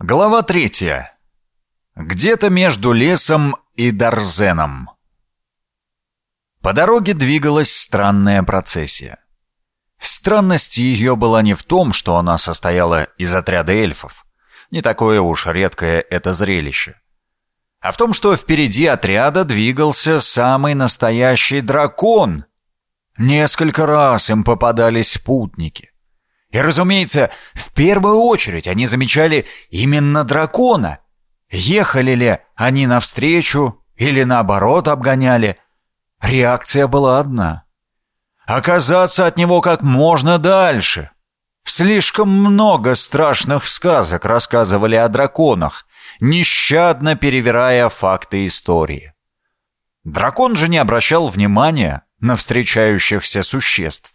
Глава третья. Где-то между лесом и Дарзеном. По дороге двигалась странная процессия. Странность ее была не в том, что она состояла из отряда эльфов. Не такое уж редкое это зрелище. А в том, что впереди отряда двигался самый настоящий дракон. Несколько раз им попадались спутники. И, разумеется, в первую очередь они замечали именно дракона. Ехали ли они навстречу или наоборот обгоняли. Реакция была одна. Оказаться от него как можно дальше. Слишком много страшных сказок рассказывали о драконах, нещадно перевирая факты истории. Дракон же не обращал внимания на встречающихся существ.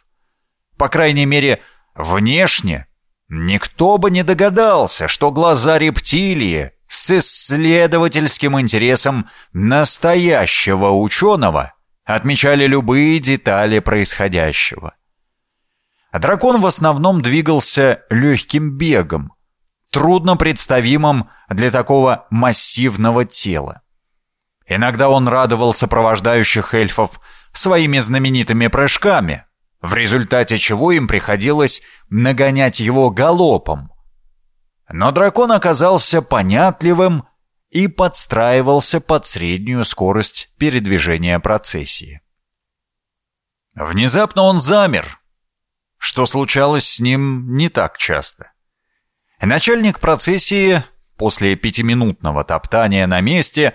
По крайней мере, Внешне никто бы не догадался, что глаза рептилии с исследовательским интересом настоящего ученого отмечали любые детали происходящего. Дракон в основном двигался легким бегом, трудно представимым для такого массивного тела. Иногда он радовал сопровождающих эльфов своими знаменитыми прыжками – в результате чего им приходилось нагонять его галопом. Но дракон оказался понятливым и подстраивался под среднюю скорость передвижения процессии. Внезапно он замер, что случалось с ним не так часто. Начальник процессии после пятиминутного топтания на месте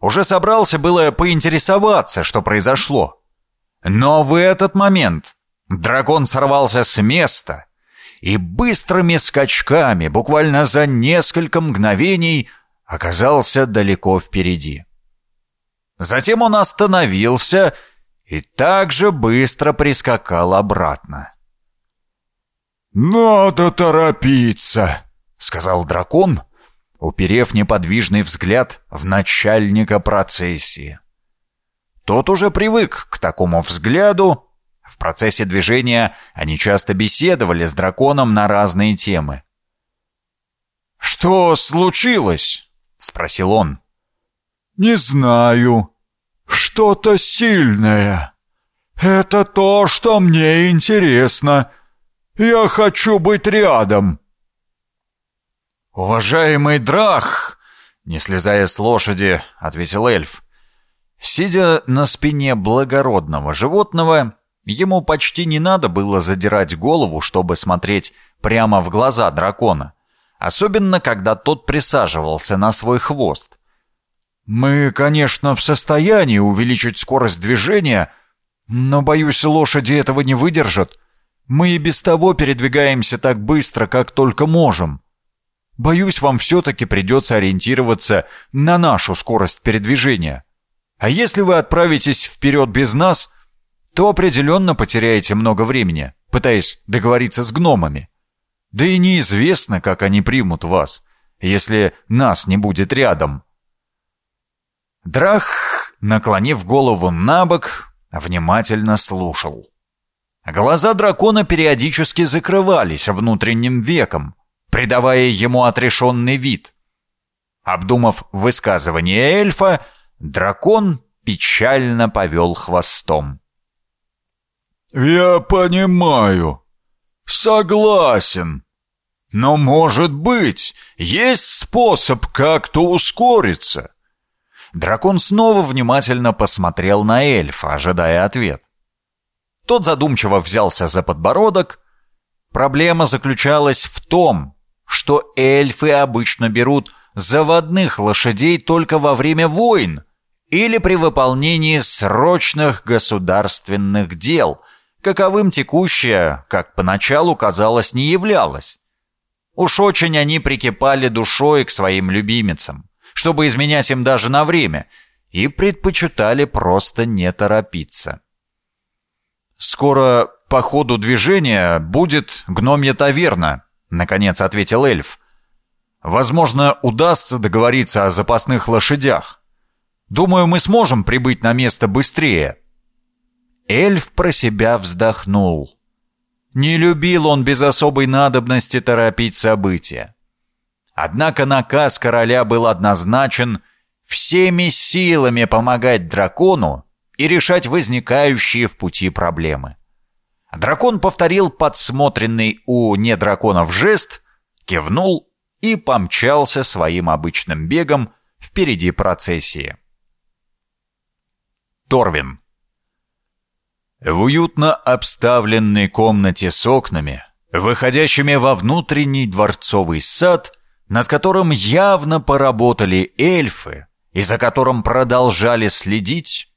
уже собрался было поинтересоваться, что произошло. Но в этот момент Дракон сорвался с места и быстрыми скачками, буквально за несколько мгновений, оказался далеко впереди. Затем он остановился и также быстро прискакал обратно. «Надо торопиться», — сказал дракон, уперев неподвижный взгляд в начальника процессии. Тот уже привык к такому взгляду в процессе движения они часто беседовали с драконом на разные темы. «Что случилось?» — спросил он. «Не знаю. Что-то сильное. Это то, что мне интересно. Я хочу быть рядом». «Уважаемый Драх!» — не слезая с лошади, ответил эльф. Сидя на спине благородного животного, Ему почти не надо было задирать голову, чтобы смотреть прямо в глаза дракона, особенно когда тот присаживался на свой хвост. «Мы, конечно, в состоянии увеличить скорость движения, но, боюсь, лошади этого не выдержат. Мы и без того передвигаемся так быстро, как только можем. Боюсь, вам все-таки придется ориентироваться на нашу скорость передвижения. А если вы отправитесь вперед без нас, то определенно потеряете много времени, пытаясь договориться с гномами. Да и неизвестно, как они примут вас, если нас не будет рядом. Драх, наклонив голову на бок, внимательно слушал. Глаза дракона периодически закрывались внутренним веком, придавая ему отрешенный вид. Обдумав высказывание эльфа, дракон печально повел хвостом. «Я понимаю. Согласен. Но, может быть, есть способ как-то ускориться?» Дракон снова внимательно посмотрел на эльфа, ожидая ответ. Тот задумчиво взялся за подбородок. Проблема заключалась в том, что эльфы обычно берут заводных лошадей только во время войн или при выполнении срочных государственных дел, каковым текущее, как поначалу казалось, не являлось. Уж очень они прикипали душой к своим любимицам, чтобы изменять им даже на время, и предпочитали просто не торопиться. «Скоро по ходу движения будет гномья таверна», — наконец ответил эльф. «Возможно, удастся договориться о запасных лошадях. Думаю, мы сможем прибыть на место быстрее». Эльф про себя вздохнул. Не любил он без особой надобности торопить события. Однако наказ короля был однозначен всеми силами помогать дракону и решать возникающие в пути проблемы. Дракон повторил подсмотренный у недраконов жест, кивнул и помчался своим обычным бегом впереди процессии. Торвин В уютно обставленной комнате с окнами, выходящими во внутренний дворцовый сад, над которым явно поработали эльфы и за которым продолжали следить,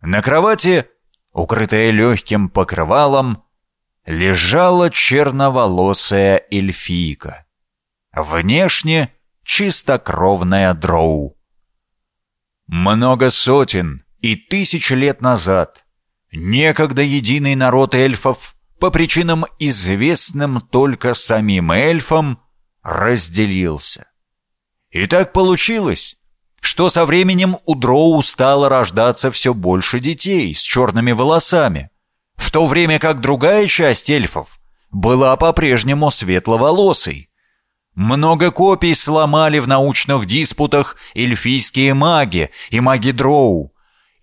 на кровати укрытая легким покрывалом, лежала черноволосая эльфийка. Внешне чистокровная дроу. Много сотен и тысяч лет назад некогда единый народ эльфов по причинам, известным только самим эльфам, разделился. И так получилось, что со временем у Дроу стало рождаться все больше детей с черными волосами, в то время как другая часть эльфов была по-прежнему светловолосой. Много копий сломали в научных диспутах эльфийские маги и маги Дроу,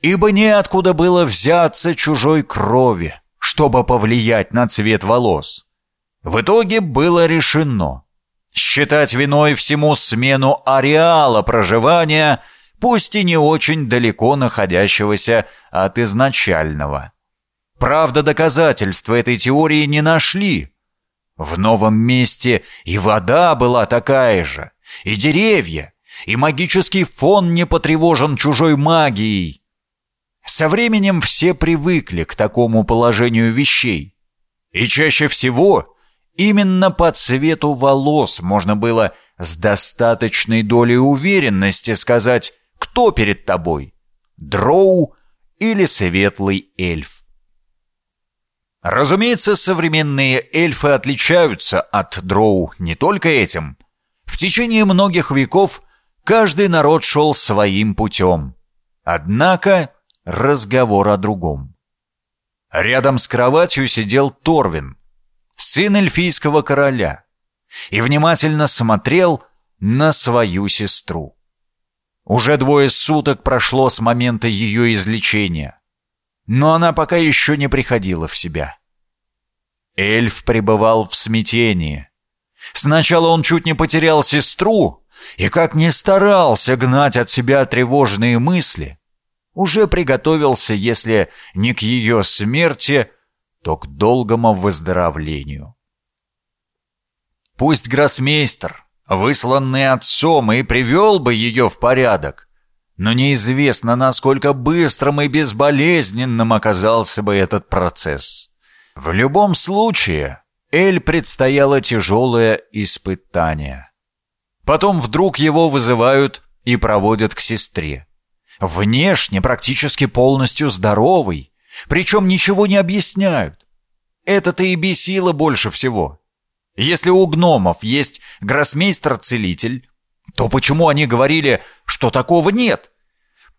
ибо неоткуда было взяться чужой крови, чтобы повлиять на цвет волос. В итоге было решено считать виной всему смену ареала проживания, пусть и не очень далеко находящегося от изначального. Правда, доказательства этой теории не нашли. В новом месте и вода была такая же, и деревья, и магический фон не потревожен чужой магией. Со временем все привыкли к такому положению вещей. И чаще всего Именно по цвету волос можно было с достаточной долей уверенности сказать, кто перед тобой – дроу или светлый эльф. Разумеется, современные эльфы отличаются от дроу не только этим. В течение многих веков каждый народ шел своим путем. Однако разговор о другом. Рядом с кроватью сидел Торвин – сын эльфийского короля, и внимательно смотрел на свою сестру. Уже двое суток прошло с момента ее излечения, но она пока еще не приходила в себя. Эльф пребывал в смятении. Сначала он чуть не потерял сестру, и как ни старался гнать от себя тревожные мысли, уже приготовился, если не к ее смерти, то к долгому выздоровлению. Пусть гроссмейстер, высланный отцом, и привел бы ее в порядок, но неизвестно, насколько быстрым и безболезненным оказался бы этот процесс. В любом случае, Эль предстояло тяжелое испытание. Потом вдруг его вызывают и проводят к сестре. Внешне практически полностью здоровый, причем ничего не объясняют. Это-то и бесило больше всего. Если у гномов есть гроссмейстер-целитель, то почему они говорили, что такого нет?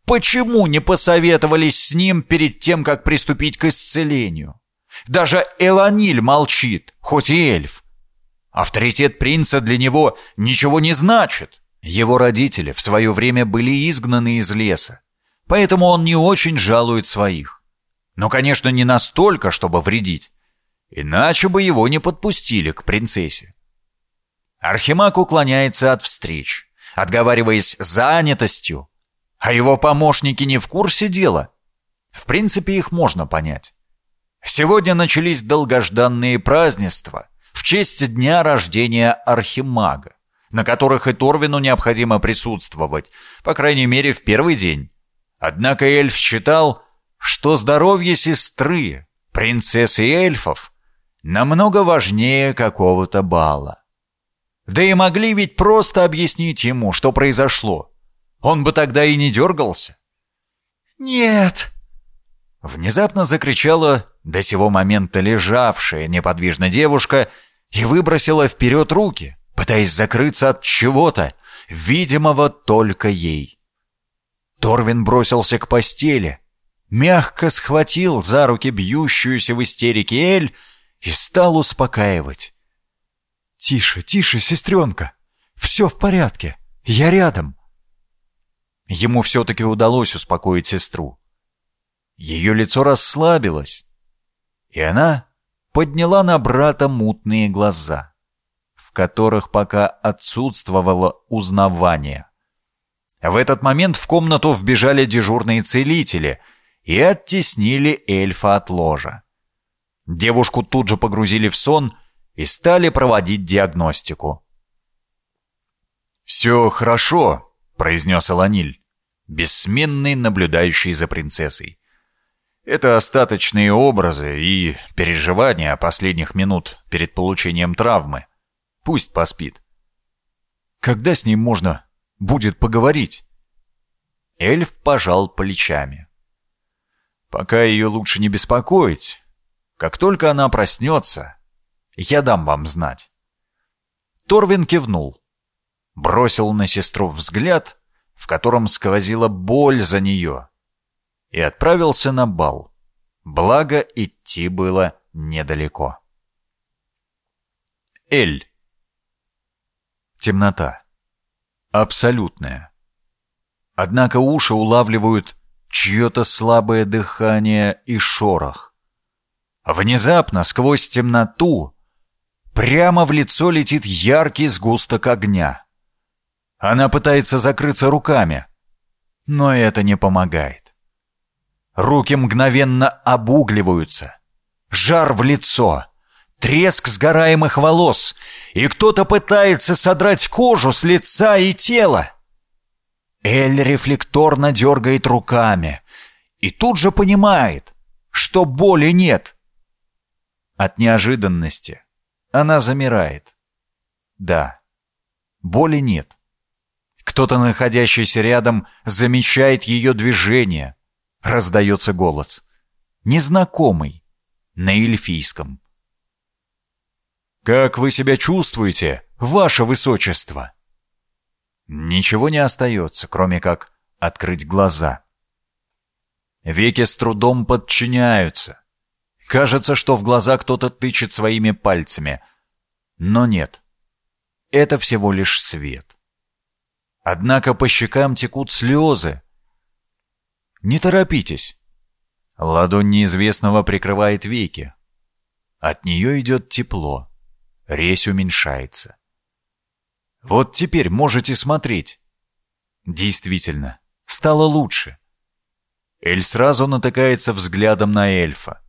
Почему не посоветовались с ним перед тем, как приступить к исцелению? Даже Эланиль молчит, хоть и эльф. Авторитет принца для него ничего не значит. Его родители в свое время были изгнаны из леса, поэтому он не очень жалует своих. Но, конечно, не настолько, чтобы вредить. Иначе бы его не подпустили к принцессе. Архимаг уклоняется от встреч, отговариваясь занятостью, а его помощники не в курсе дела. В принципе, их можно понять. Сегодня начались долгожданные празднества в честь дня рождения Архимага, на которых и Торвину необходимо присутствовать, по крайней мере, в первый день. Однако эльф считал, что здоровье сестры, принцессы эльфов, намного важнее какого-то бала. Да и могли ведь просто объяснить ему, что произошло. Он бы тогда и не дергался. «Нет!» Внезапно закричала до сего момента лежавшая неподвижно девушка и выбросила вперед руки, пытаясь закрыться от чего-то, видимого только ей. Торвин бросился к постели, мягко схватил за руки бьющуюся в истерике Эль и стал успокаивать. «Тише, тише, сестренка! Все в порядке. Я рядом». Ему все-таки удалось успокоить сестру. Ее лицо расслабилось, и она подняла на брата мутные глаза, которых пока отсутствовало узнавание. В этот момент в комнату вбежали дежурные целители и оттеснили эльфа от ложа. Девушку тут же погрузили в сон и стали проводить диагностику. «Все хорошо», — произнес Эланиль, бессменный, наблюдающий за принцессой. «Это остаточные образы и переживания последних минут перед получением травмы. Пусть поспит». «Когда с ним можно будет поговорить?» Эльф пожал плечами. «Пока ее лучше не беспокоить. Как только она проснется, я дам вам знать». Торвин кивнул бросил на сестру взгляд, в котором сквозила боль за нее, и отправился на бал. Благо, идти было недалеко. Эль. Темнота. Абсолютная. Однако уши улавливают чье-то слабое дыхание и шорох. Внезапно, сквозь темноту, прямо в лицо летит яркий сгусток огня. Она пытается закрыться руками, но это не помогает. Руки мгновенно обугливаются. Жар в лицо, треск сгораемых волос, и кто-то пытается содрать кожу с лица и тела. Эль рефлекторно дергает руками и тут же понимает, что боли нет. От неожиданности она замирает. Да, боли нет. Кто-то, находящийся рядом, замечает ее движение. Раздается голос. Незнакомый. На эльфийском. «Как вы себя чувствуете, ваше высочество?» Ничего не остается, кроме как открыть глаза. Веки с трудом подчиняются. Кажется, что в глаза кто-то тычет своими пальцами. Но нет. Это всего лишь свет. Однако по щекам текут слезы. Не торопитесь. Ладонь неизвестного прикрывает веки. От нее идет тепло. Резь уменьшается. Вот теперь можете смотреть. Действительно, стало лучше. Эль сразу натыкается взглядом на эльфа.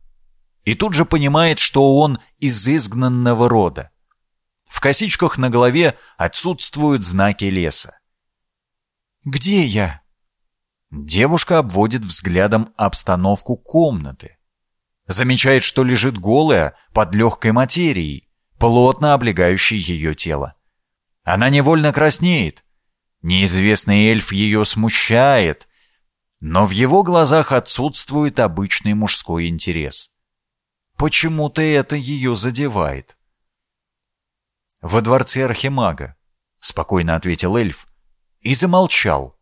И тут же понимает, что он из изгнанного рода. В косичках на голове отсутствуют знаки леса. Где я?» Девушка обводит взглядом обстановку комнаты. Замечает, что лежит голая под легкой материей, плотно облегающей ее тело. Она невольно краснеет. Неизвестный эльф ее смущает, но в его глазах отсутствует обычный мужской интерес. Почему-то это ее задевает. «Во дворце Архимага», — спокойно ответил эльф, и замолчал,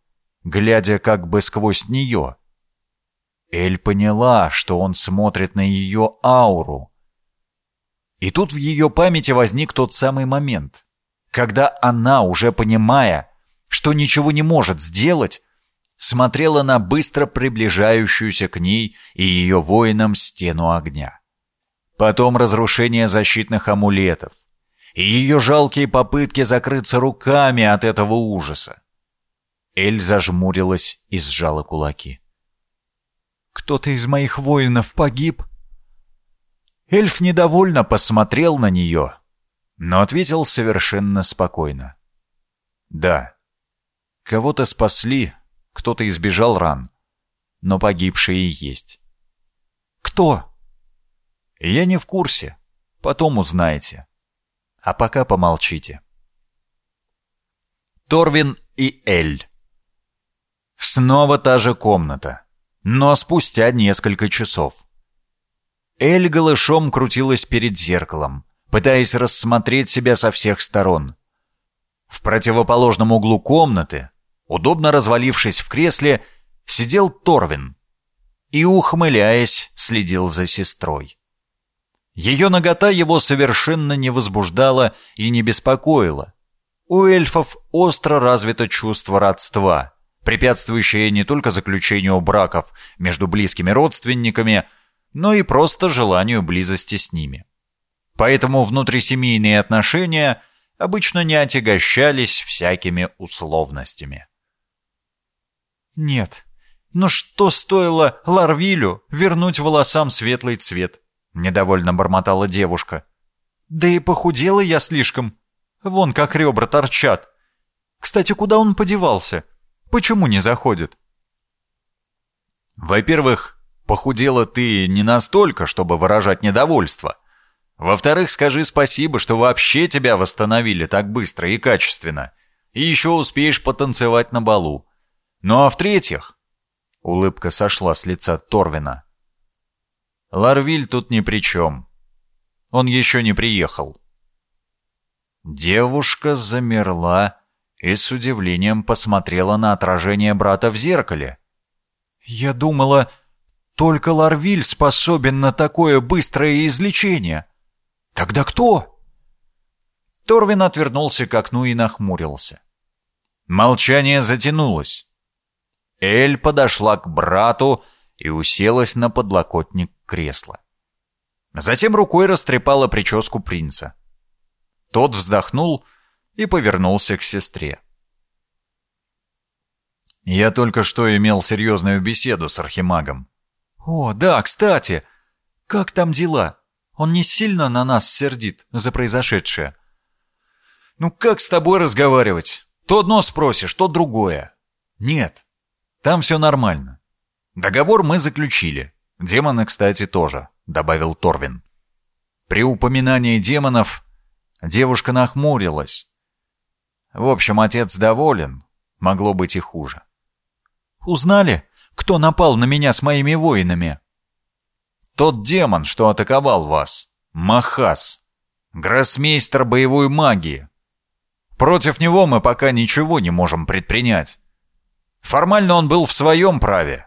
глядя как бы сквозь нее. Эль поняла, что он смотрит на ее ауру. И тут в ее памяти возник тот самый момент, когда она, уже понимая, что ничего не может сделать, смотрела на быстро приближающуюся к ней и ее воинам стену огня. Потом разрушение защитных амулетов и ее жалкие попытки закрыться руками от этого ужаса. Эль зажмурилась и сжала кулаки. «Кто-то из моих воинов погиб?» Эльф недовольно посмотрел на нее, но ответил совершенно спокойно. «Да, кого-то спасли, кто-то избежал ран, но погибшие есть». «Кто?» «Я не в курсе, потом узнаете. А пока помолчите». Торвин и Эль Снова та же комната, но спустя несколько часов. Эль голышом крутилась перед зеркалом, пытаясь рассмотреть себя со всех сторон. В противоположном углу комнаты, удобно развалившись в кресле, сидел Торвин и, ухмыляясь, следил за сестрой. Ее нагота его совершенно не возбуждала и не беспокоила. У эльфов остро развито чувство родства, препятствующее не только заключению браков между близкими родственниками, но и просто желанию близости с ними. Поэтому внутрисемейные отношения обычно не отягощались всякими условностями. «Нет, но что стоило Ларвилю вернуть волосам светлый цвет?» — недовольно бормотала девушка. «Да и похудела я слишком. Вон как ребра торчат. Кстати, куда он подевался? Почему не заходит?» «Во-первых, похудела ты не настолько, чтобы выражать недовольство. Во-вторых, скажи спасибо, что вообще тебя восстановили так быстро и качественно. И еще успеешь потанцевать на балу. Ну а в-третьих...» Улыбка сошла с лица Торвина. «Ларвиль тут ни при чем. Он еще не приехал». Девушка замерла и с удивлением посмотрела на отражение брата в зеркале. «Я думала, только Ларвиль способен на такое быстрое излечение. Тогда кто?» Торвин отвернулся к окну и нахмурился. Молчание затянулось. Эль подошла к брату и уселась на подлокотник кресла. Затем рукой растрепала прическу принца. Тот вздохнул и повернулся к сестре. «Я только что имел серьезную беседу с архимагом». «О, да, кстати! Как там дела? Он не сильно на нас сердит за произошедшее?» «Ну как с тобой разговаривать? То одно спросишь, то другое». «Нет, там все нормально. Договор мы заключили. Демоны, кстати, тоже», — добавил Торвин. При упоминании демонов девушка нахмурилась. В общем, отец доволен. Могло быть и хуже. «Узнали, кто напал на меня с моими воинами?» «Тот демон, что атаковал вас. Махас. Гроссмейстер боевой магии. Против него мы пока ничего не можем предпринять. Формально он был в своем праве.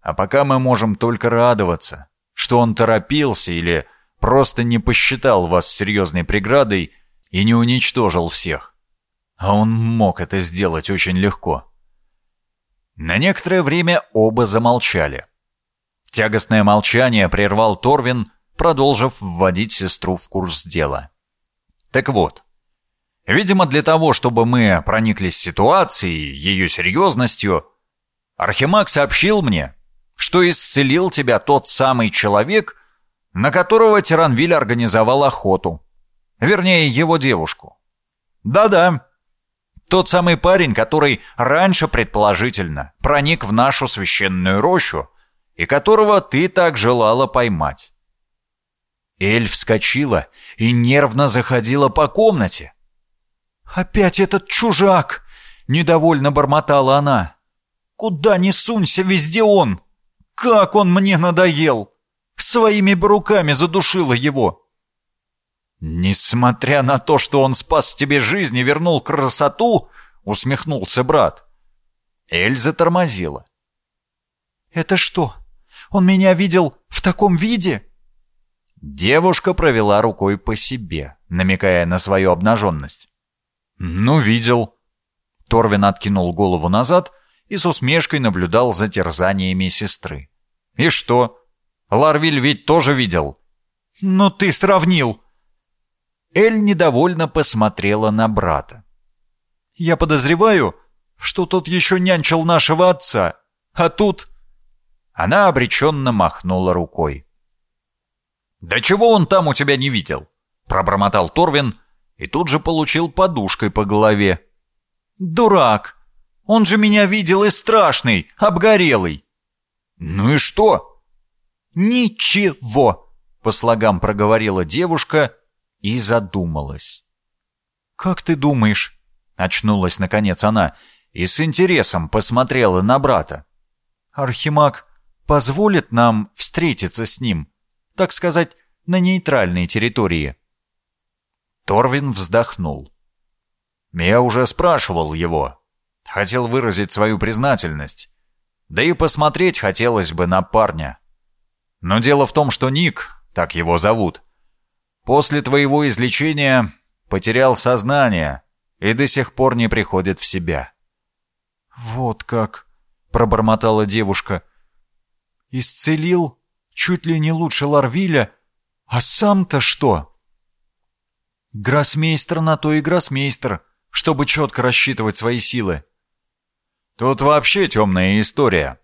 А пока мы можем только радоваться, что он торопился или просто не посчитал вас серьезной преградой и не уничтожил всех. А он мог это сделать очень легко. На некоторое время оба замолчали. Тягостное молчание прервал Торвин, продолжив вводить сестру в курс дела. Так вот, Видимо, для того, чтобы мы прониклись ситуацией, ее серьезностью, Архимаг сообщил мне, что исцелил тебя тот самый человек, на которого Тиранвиль организовал охоту. Вернее, его девушку. Да-да, тот самый парень, который раньше, предположительно, проник в нашу священную рощу и которого ты так желала поймать. Эль вскочила и нервно заходила по комнате. «Опять этот чужак!» — недовольно бормотала она. «Куда ни сунься, везде он! Как он мне надоел! Своими бы руками задушила его!» «Несмотря на то, что он спас тебе жизнь и вернул красоту», — усмехнулся брат. Эльза тормозила. «Это что, он меня видел в таком виде?» Девушка провела рукой по себе, намекая на свою обнаженность. «Ну, видел». Торвин откинул голову назад и с усмешкой наблюдал за терзаниями сестры. «И что? Ларвиль ведь тоже видел». «Ну ты сравнил!» Эль недовольно посмотрела на брата. «Я подозреваю, что тот еще нянчил нашего отца, а тут...» Она обреченно махнула рукой. «Да чего он там у тебя не видел?» Пробормотал Торвин, и тут же получил подушкой по голове. «Дурак! Он же меня видел и страшный, обгорелый!» «Ну и что?» «Ничего!» — по слогам проговорила девушка и задумалась. «Как ты думаешь?» — очнулась наконец она и с интересом посмотрела на брата. «Архимаг позволит нам встретиться с ним, так сказать, на нейтральной территории?» Торвин вздохнул. Я уже спрашивал его. Хотел выразить свою признательность. Да и посмотреть хотелось бы на парня. Но дело в том, что Ник, так его зовут, после твоего излечения потерял сознание и до сих пор не приходит в себя. «Вот как!» — пробормотала девушка. «Исцелил чуть ли не лучше Ларвиля, а сам-то что?» «Гроссмейстер на то и гроссмейстер, чтобы четко рассчитывать свои силы». «Тут вообще темная история».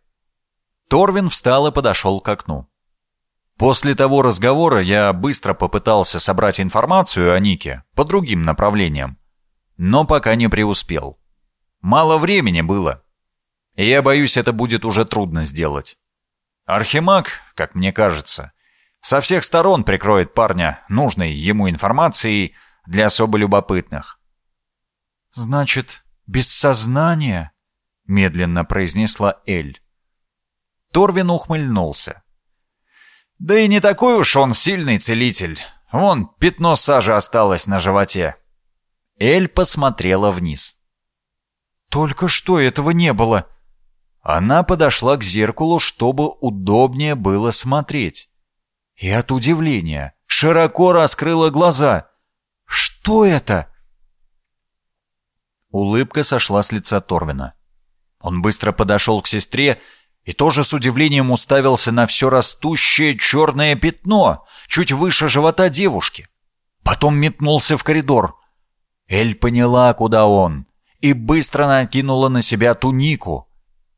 Торвин встал и подошел к окну. После того разговора я быстро попытался собрать информацию о Нике по другим направлениям, но пока не преуспел. Мало времени было. И я боюсь, это будет уже трудно сделать. Архимаг, как мне кажется, со всех сторон прикроет парня нужной ему информацией для особо любопытных. «Значит, без сознания?» — медленно произнесла Эль. Торвин ухмыльнулся. «Да и не такой уж он сильный целитель. Вон, пятно сажи осталось на животе». Эль посмотрела вниз. «Только что этого не было!» Она подошла к зеркалу, чтобы удобнее было смотреть. И от удивления широко раскрыла глаза. «Что это?» Улыбка сошла с лица Торвина. Он быстро подошел к сестре и тоже с удивлением уставился на все растущее черное пятно чуть выше живота девушки. Потом метнулся в коридор. Эль поняла, куда он, и быстро накинула на себя тунику.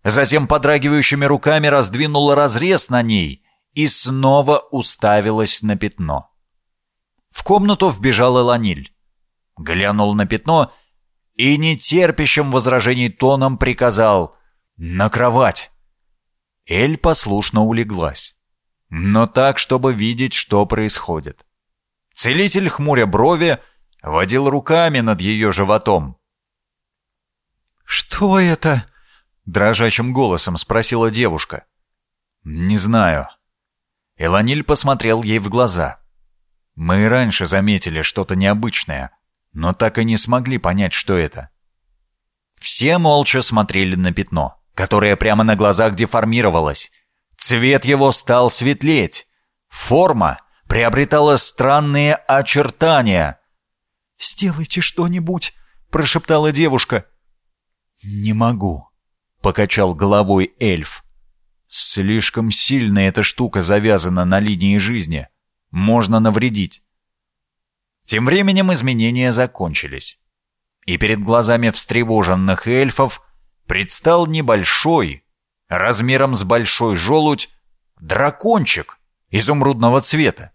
Затем подрагивающими руками раздвинула разрез на ней и снова уставилась на пятно. В комнату вбежал Эланиль. Глянул на пятно и нетерпящим возражений тоном приказал «На кровать!». Эль послушно улеглась, но так, чтобы видеть, что происходит. Целитель, хмуря брови, водил руками над ее животом. «Что это?» — дрожащим голосом спросила девушка. «Не знаю». Эланиль посмотрел ей в глаза. «Мы и раньше заметили что-то необычное, но так и не смогли понять, что это». Все молча смотрели на пятно которое прямо на глазах деформировалось. Цвет его стал светлеть. Форма приобретала странные очертания. «Сделайте что-нибудь», — прошептала девушка. «Не могу», — покачал головой эльф. «Слишком сильно эта штука завязана на линии жизни. Можно навредить». Тем временем изменения закончились. И перед глазами встревоженных эльфов предстал небольшой, размером с большой желудь, дракончик изумрудного цвета,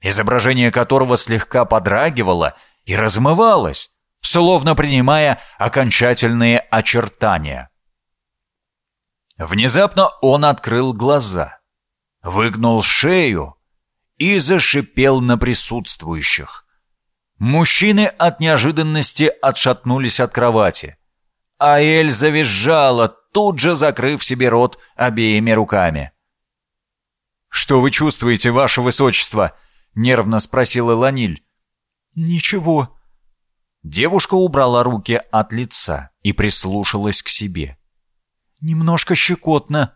изображение которого слегка подрагивало и размывалось, словно принимая окончательные очертания. Внезапно он открыл глаза, выгнул шею и зашипел на присутствующих. Мужчины от неожиданности отшатнулись от кровати. А Эль завизжала, тут же закрыв себе рот обеими руками. «Что вы чувствуете, ваше высочество?» — нервно спросила Ланиль. «Ничего». Девушка убрала руки от лица и прислушалась к себе. «Немножко щекотно».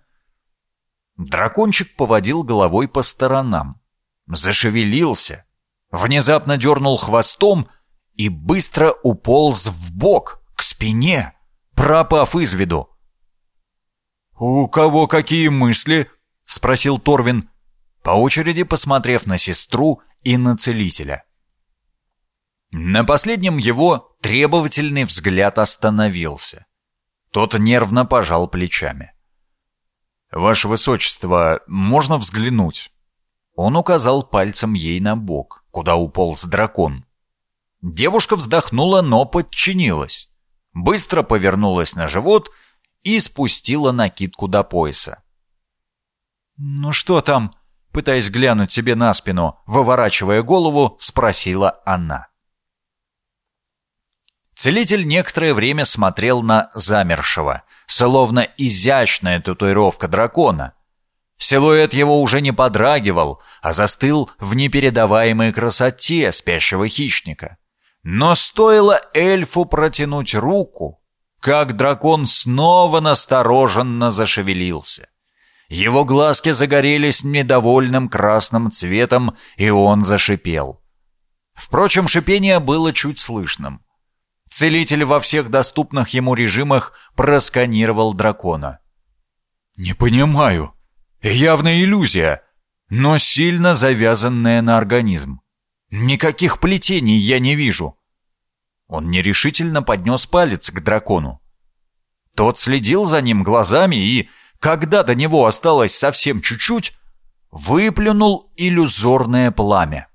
Дракончик поводил головой по сторонам. Зашевелился. Внезапно дернул хвостом и быстро уполз в бок, к спине пропав из виду. «У кого какие мысли?» — спросил Торвин, по очереди посмотрев на сестру и на целителя. На последнем его требовательный взгляд остановился. Тот нервно пожал плечами. «Ваше Высочество, можно взглянуть?» Он указал пальцем ей на бок, куда уполз дракон. Девушка вздохнула, но подчинилась быстро повернулась на живот и спустила накидку до пояса. «Ну что там?» — пытаясь глянуть себе на спину, выворачивая голову, спросила она. Целитель некоторое время смотрел на замершего, словно изящная татуировка дракона. Силуэт его уже не подрагивал, а застыл в непередаваемой красоте спящего хищника. Но стоило эльфу протянуть руку, как дракон снова настороженно зашевелился. Его глазки загорелись недовольным красным цветом, и он зашипел. Впрочем, шипение было чуть слышным. Целитель во всех доступных ему режимах просканировал дракона. «Не понимаю. Явная иллюзия, но сильно завязанная на организм. Никаких плетений я не вижу». Он нерешительно поднес палец к дракону. Тот следил за ним глазами и, когда до него осталось совсем чуть-чуть, выплюнул иллюзорное пламя.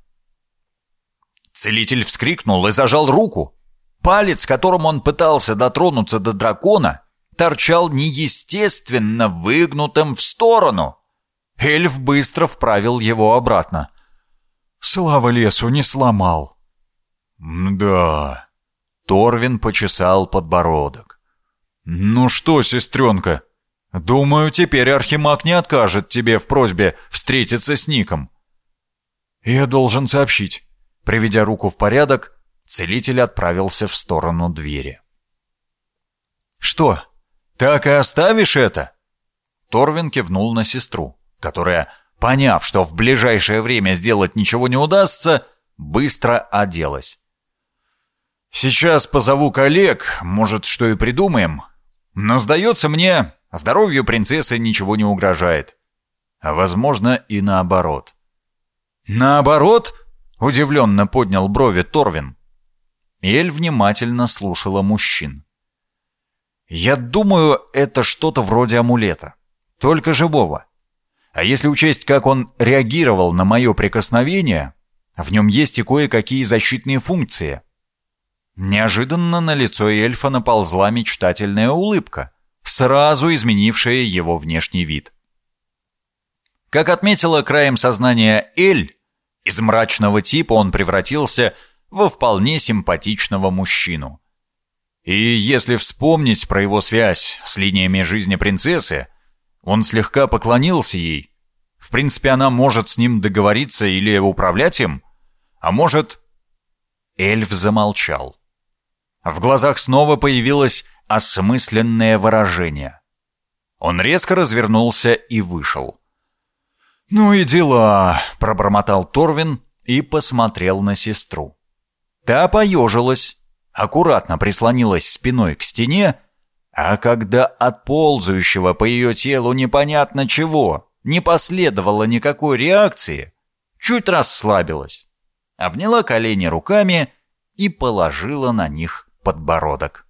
Целитель вскрикнул и зажал руку. Палец, которым он пытался дотронуться до дракона, торчал неестественно выгнутым в сторону. Эльф быстро вправил его обратно. Слава лесу не сломал. «Да...» Торвин почесал подбородок. «Ну что, сестренка, думаю, теперь Архимаг не откажет тебе в просьбе встретиться с Ником». «Я должен сообщить». Приведя руку в порядок, целитель отправился в сторону двери. «Что, так и оставишь это?» Торвин кивнул на сестру, которая, поняв, что в ближайшее время сделать ничего не удастся, быстро оделась. «Сейчас позову коллег, может, что и придумаем. Но, сдается мне, здоровью принцессы ничего не угрожает. А, возможно, и наоборот». «Наоборот?» — удивленно поднял брови Торвин. Эль внимательно слушала мужчин. «Я думаю, это что-то вроде амулета. Только живого. А если учесть, как он реагировал на мое прикосновение, в нем есть и кое-какие защитные функции». Неожиданно на лицо эльфа наползла мечтательная улыбка, сразу изменившая его внешний вид. Как отметила краем сознания Эль, из мрачного типа он превратился во вполне симпатичного мужчину. И если вспомнить про его связь с линиями жизни принцессы, он слегка поклонился ей. В принципе, она может с ним договориться или управлять им, а может... Эльф замолчал. В глазах снова появилось осмысленное выражение. Он резко развернулся и вышел. «Ну и дела», — пробормотал Торвин и посмотрел на сестру. Та поежилась, аккуратно прислонилась спиной к стене, а когда от ползающего по ее телу непонятно чего не последовало никакой реакции, чуть расслабилась, обняла колени руками и положила на них подбородок.